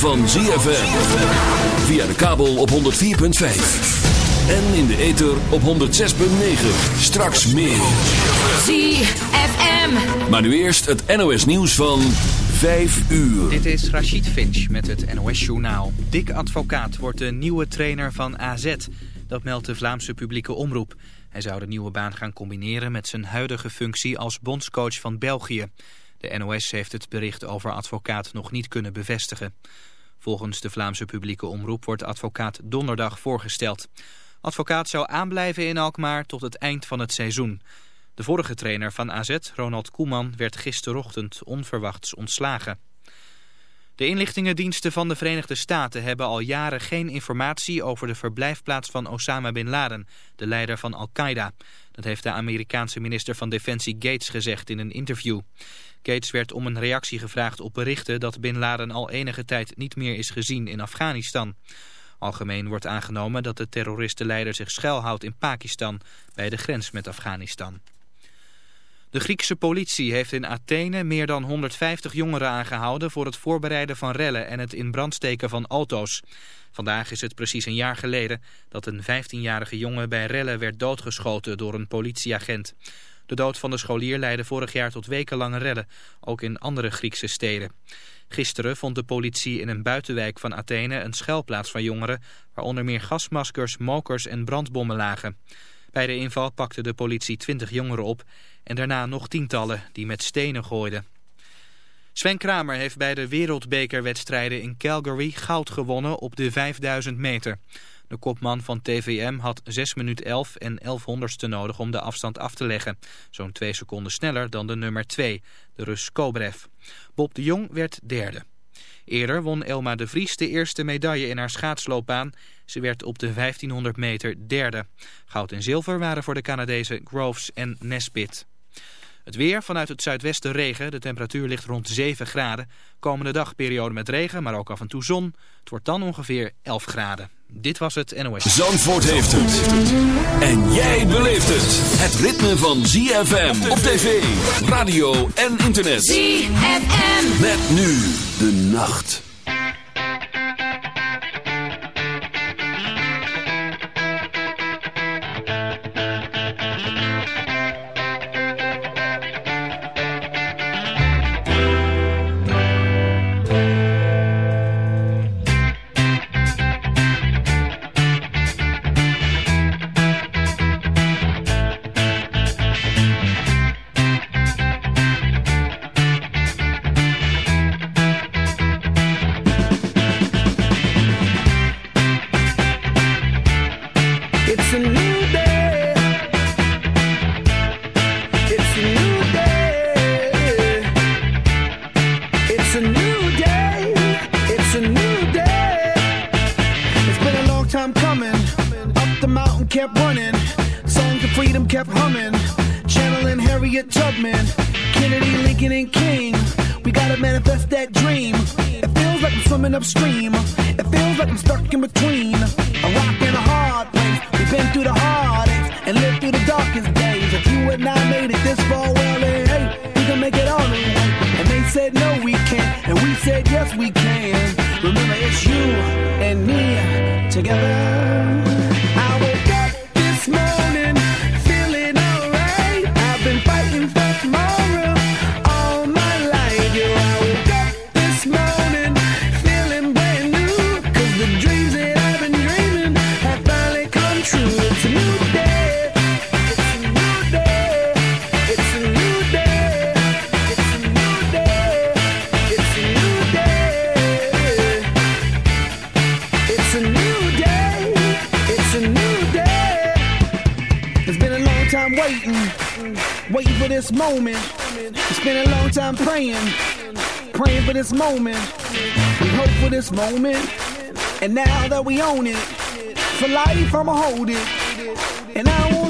van ZFM. Via de kabel op 104.5. En in de ether op 106.9. Straks meer. ZFM. Maar nu eerst het NOS nieuws van 5 uur. Dit is Rachid Finch met het NOS Journaal. Dick Advocaat wordt de nieuwe trainer van AZ. Dat meldt de Vlaamse publieke omroep. Hij zou de nieuwe baan gaan combineren met zijn huidige functie als bondscoach van België. De NOS heeft het bericht over advocaat nog niet kunnen bevestigen. Volgens de Vlaamse publieke omroep wordt advocaat donderdag voorgesteld. Advocaat zou aanblijven in Alkmaar tot het eind van het seizoen. De vorige trainer van AZ, Ronald Koeman, werd gisterochtend onverwachts ontslagen. De inlichtingendiensten van de Verenigde Staten hebben al jaren geen informatie over de verblijfplaats van Osama Bin Laden, de leider van Al-Qaeda. Dat heeft de Amerikaanse minister van Defensie Gates gezegd in een interview. Gates werd om een reactie gevraagd op berichten dat Bin Laden al enige tijd niet meer is gezien in Afghanistan. Algemeen wordt aangenomen dat de terroristenleider zich schuilhoudt in Pakistan bij de grens met Afghanistan. De Griekse politie heeft in Athene meer dan 150 jongeren aangehouden voor het voorbereiden van rellen en het in brand steken van auto's. Vandaag is het precies een jaar geleden dat een 15-jarige jongen bij rellen werd doodgeschoten door een politieagent. De dood van de scholier leidde vorig jaar tot wekenlange rellen, ook in andere Griekse steden. Gisteren vond de politie in een buitenwijk van Athene een schuilplaats van jongeren, waar onder meer gasmaskers, mokers en brandbommen lagen. Bij de inval pakte de politie 20 jongeren op en daarna nog tientallen die met stenen gooiden. Sven Kramer heeft bij de wereldbekerwedstrijden in Calgary goud gewonnen op de 5000 meter. De kopman van TVM had 6 minuten 11 en 11 honderdste nodig om de afstand af te leggen. Zo'n 2 seconden sneller dan de nummer 2, de Rus Kobrev. Bob de Jong werd derde. Eerder won Elma de Vries de eerste medaille in haar schaatsloopbaan. Ze werd op de 1500 meter derde. Goud en zilver waren voor de Canadezen Groves en Nesbitt. Het weer vanuit het zuidwesten regen. De temperatuur ligt rond 7 graden. Komende dag periode met regen, maar ook af en toe zon. Het wordt dan ongeveer 11 graden. Dit was het NOS. Zandvoort heeft het. En jij beleeft het. Het ritme van ZFM op tv, radio en internet. ZFM. Met nu de nacht. Moment, and now that we own it, for life I'ma hold it, and I won't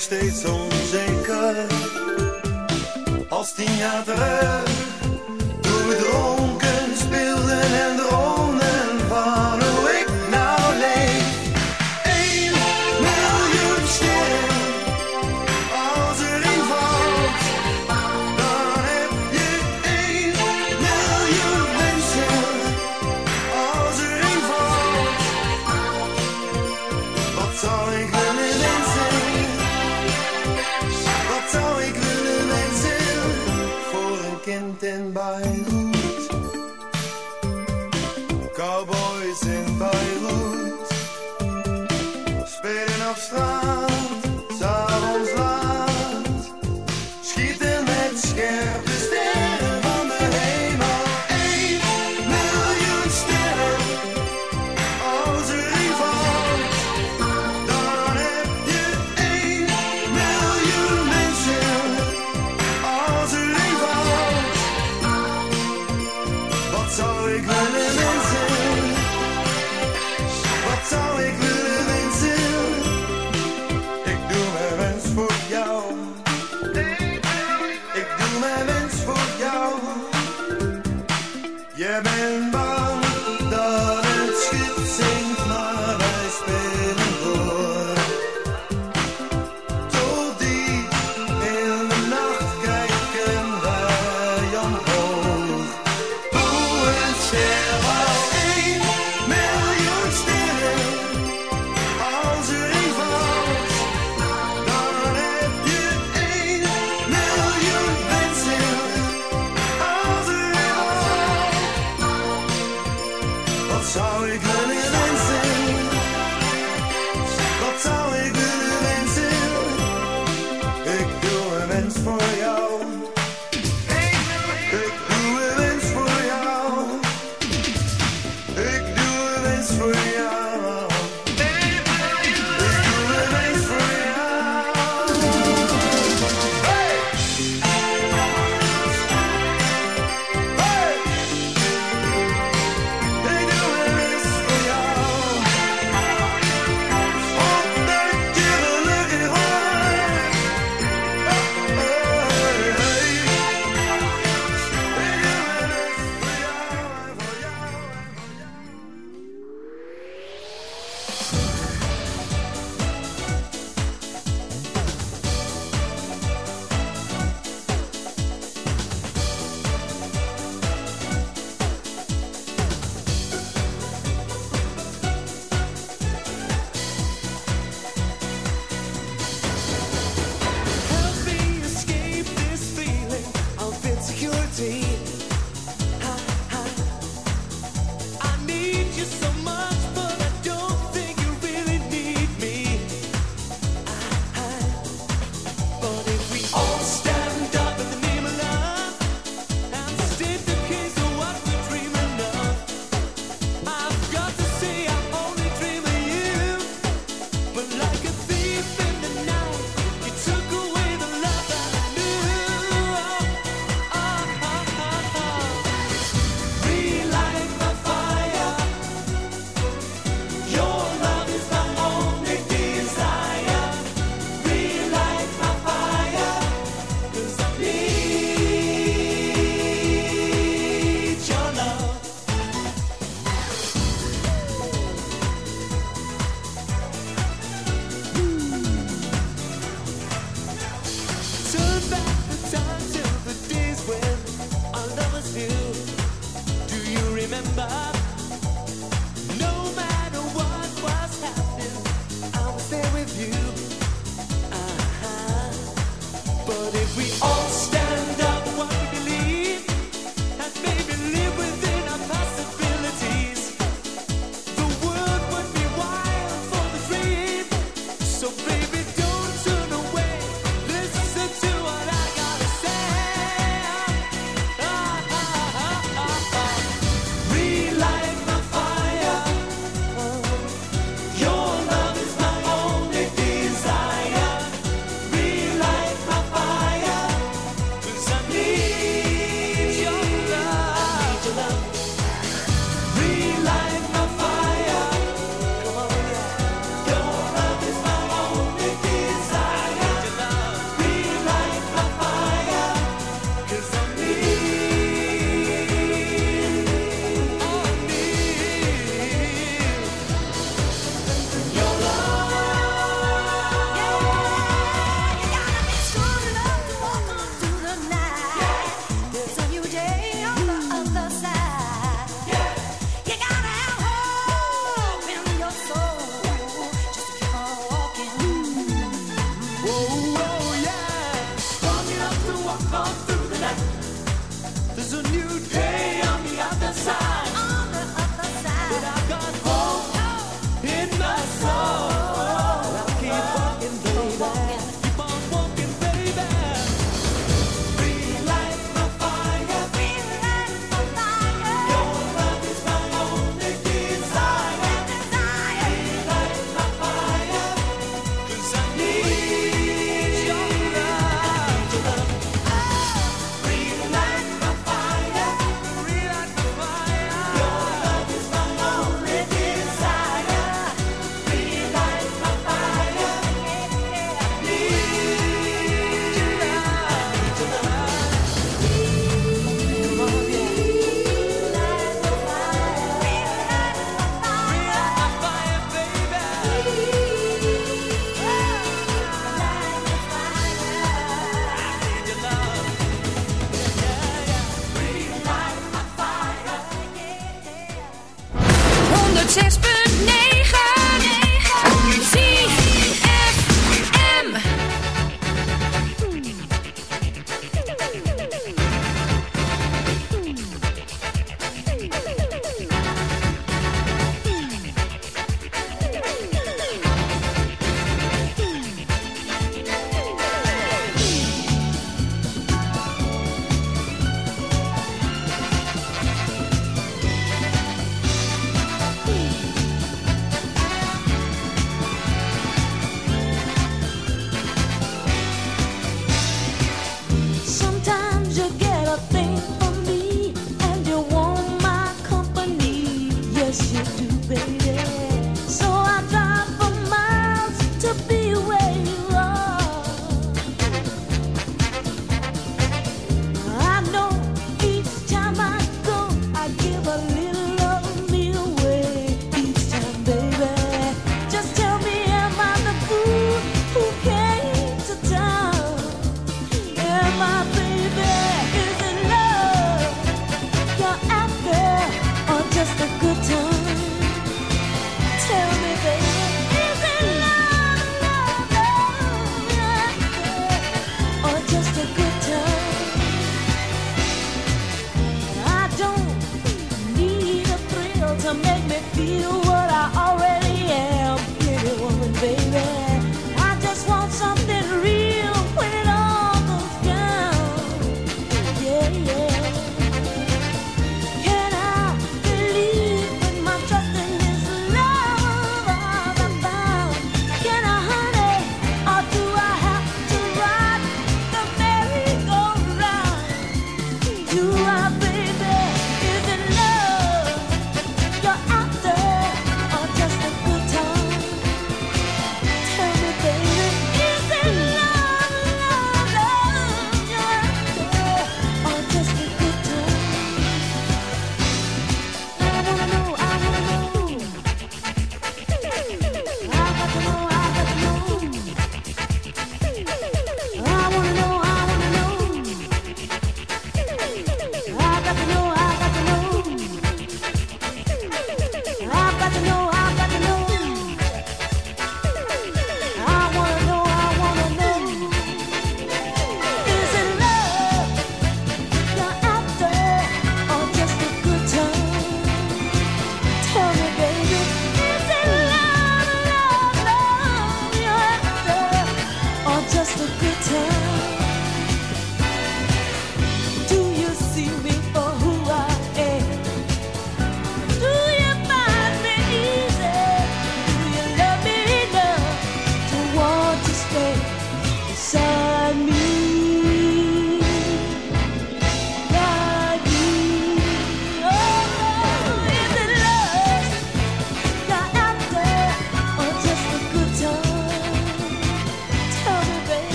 steeds onzeker. Als tien jaar terug, doe we dromen.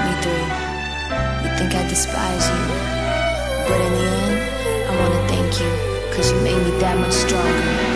put me through. You think I despise you, but in the end, I wanna thank you, cause you made me that much stronger.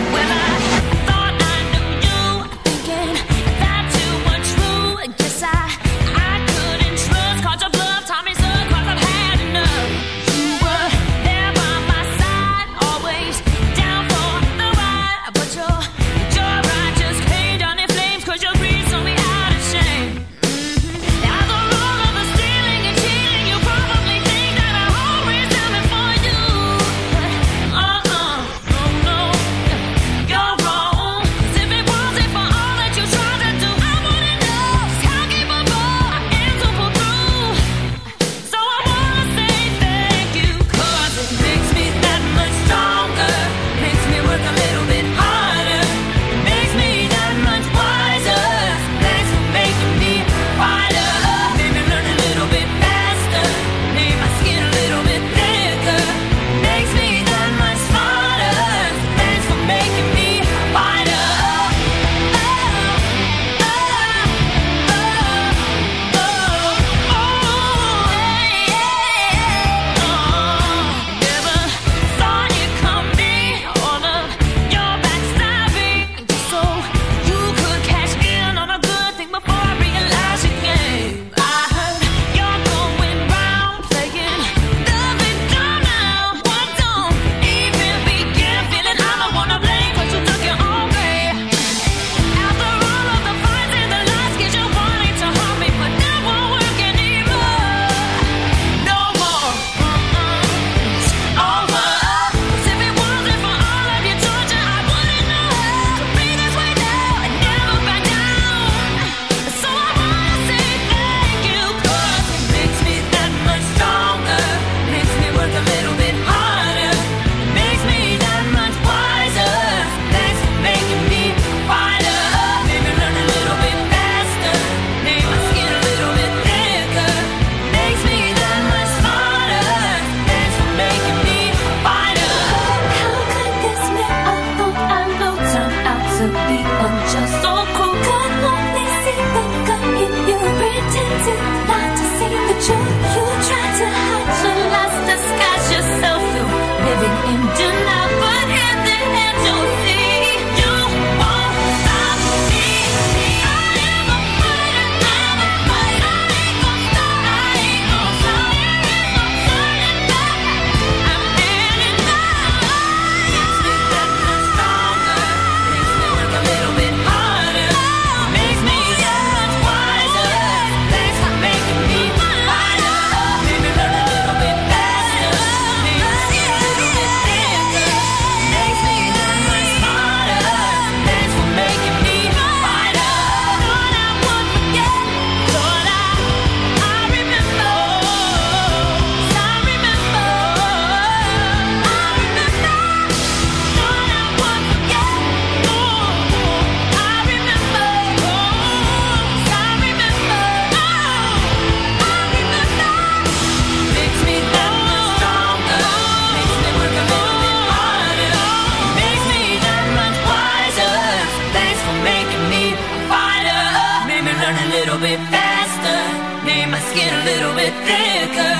get a little bit thicker.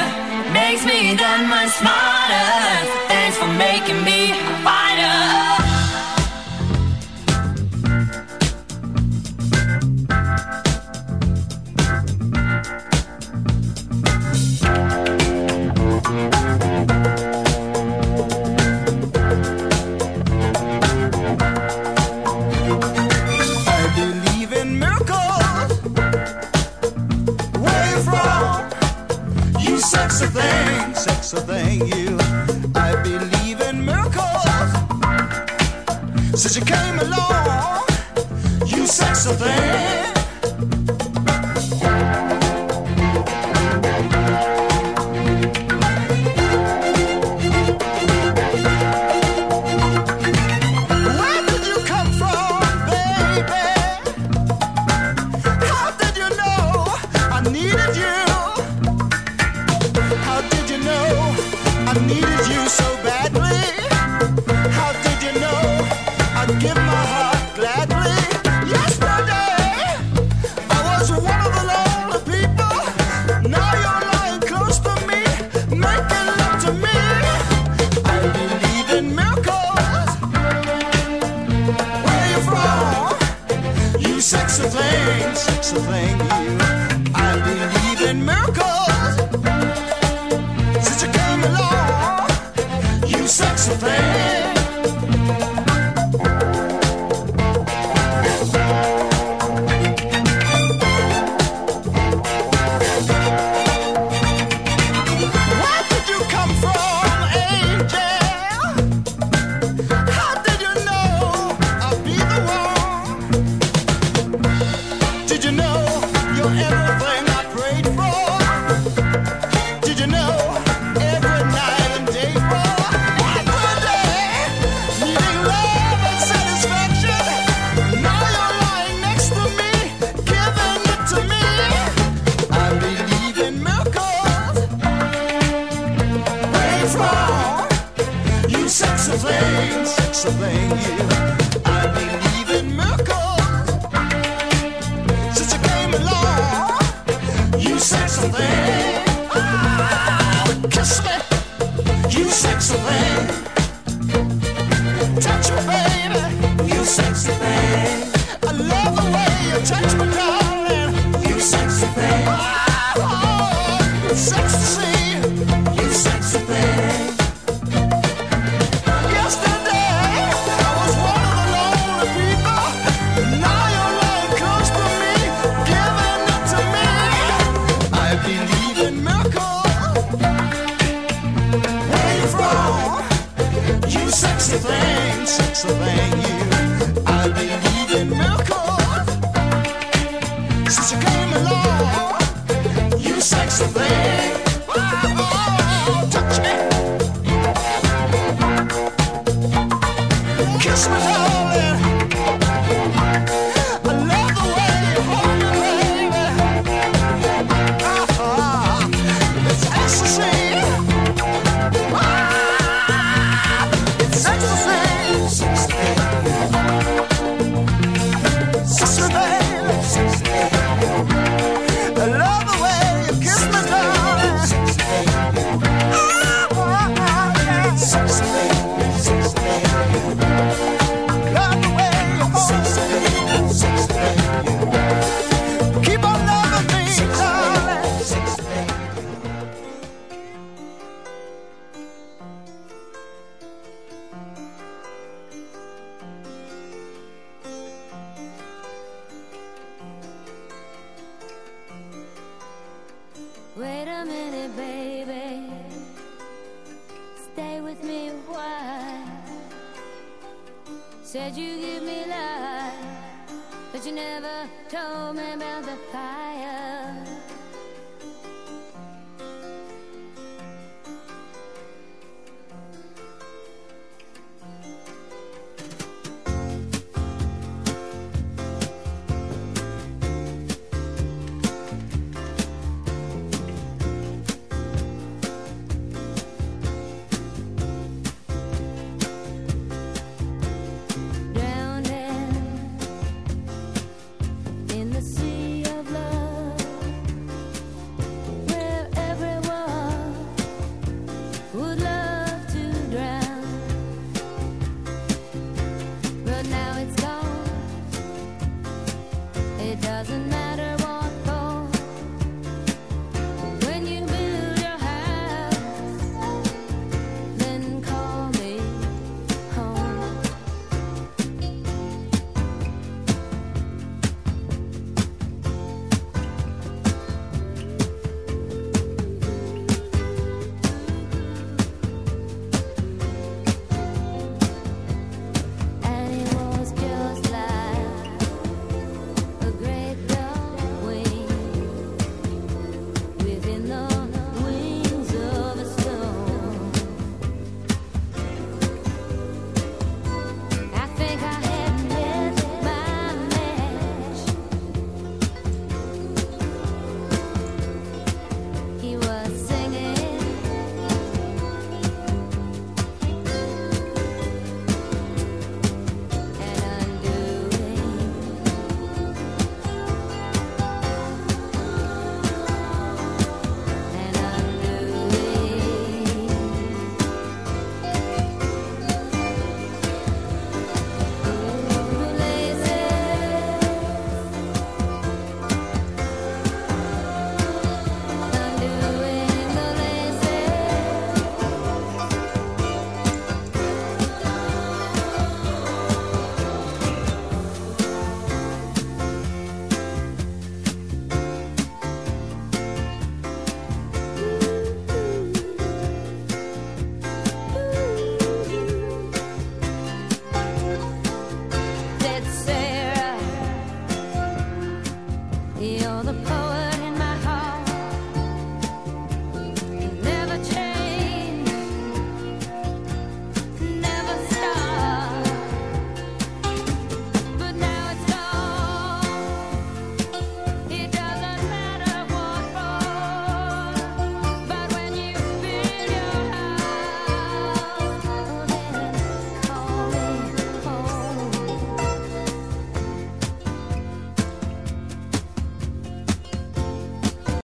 Makes me that much smarter. Thanks for making me a fighter. you came along, you said something.